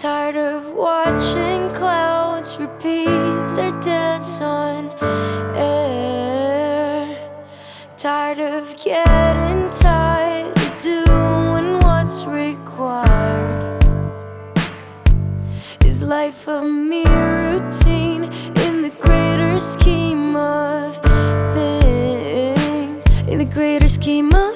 tired of watching clouds repeat their dance on air. Tired of getting tired of doing what's required. Is life a mere routine in the greater scheme of things? In the greater scheme of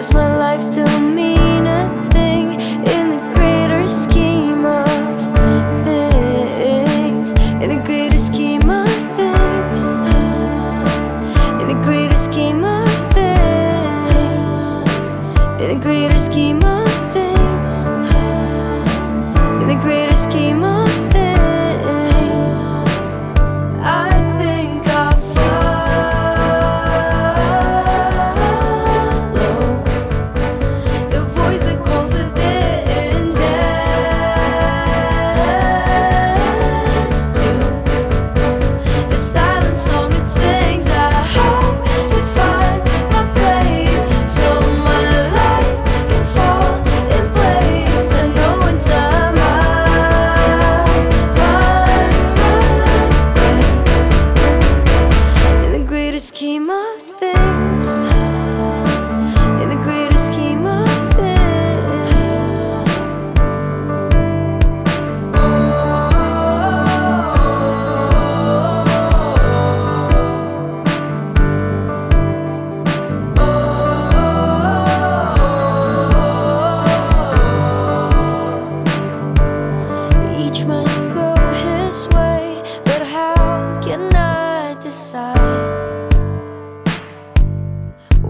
Does my life still mean a thing in the greater scheme of things? In the greater scheme of things? In the greater scheme of things? In the greater scheme of things.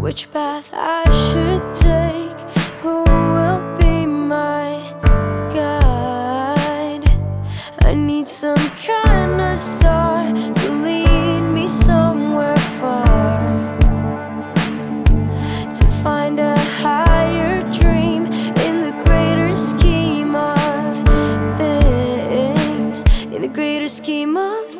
which path I should take. Who will be my guide? I need some kind of star to lead me somewhere far to find a higher dream in the greater scheme of things. In the greater scheme of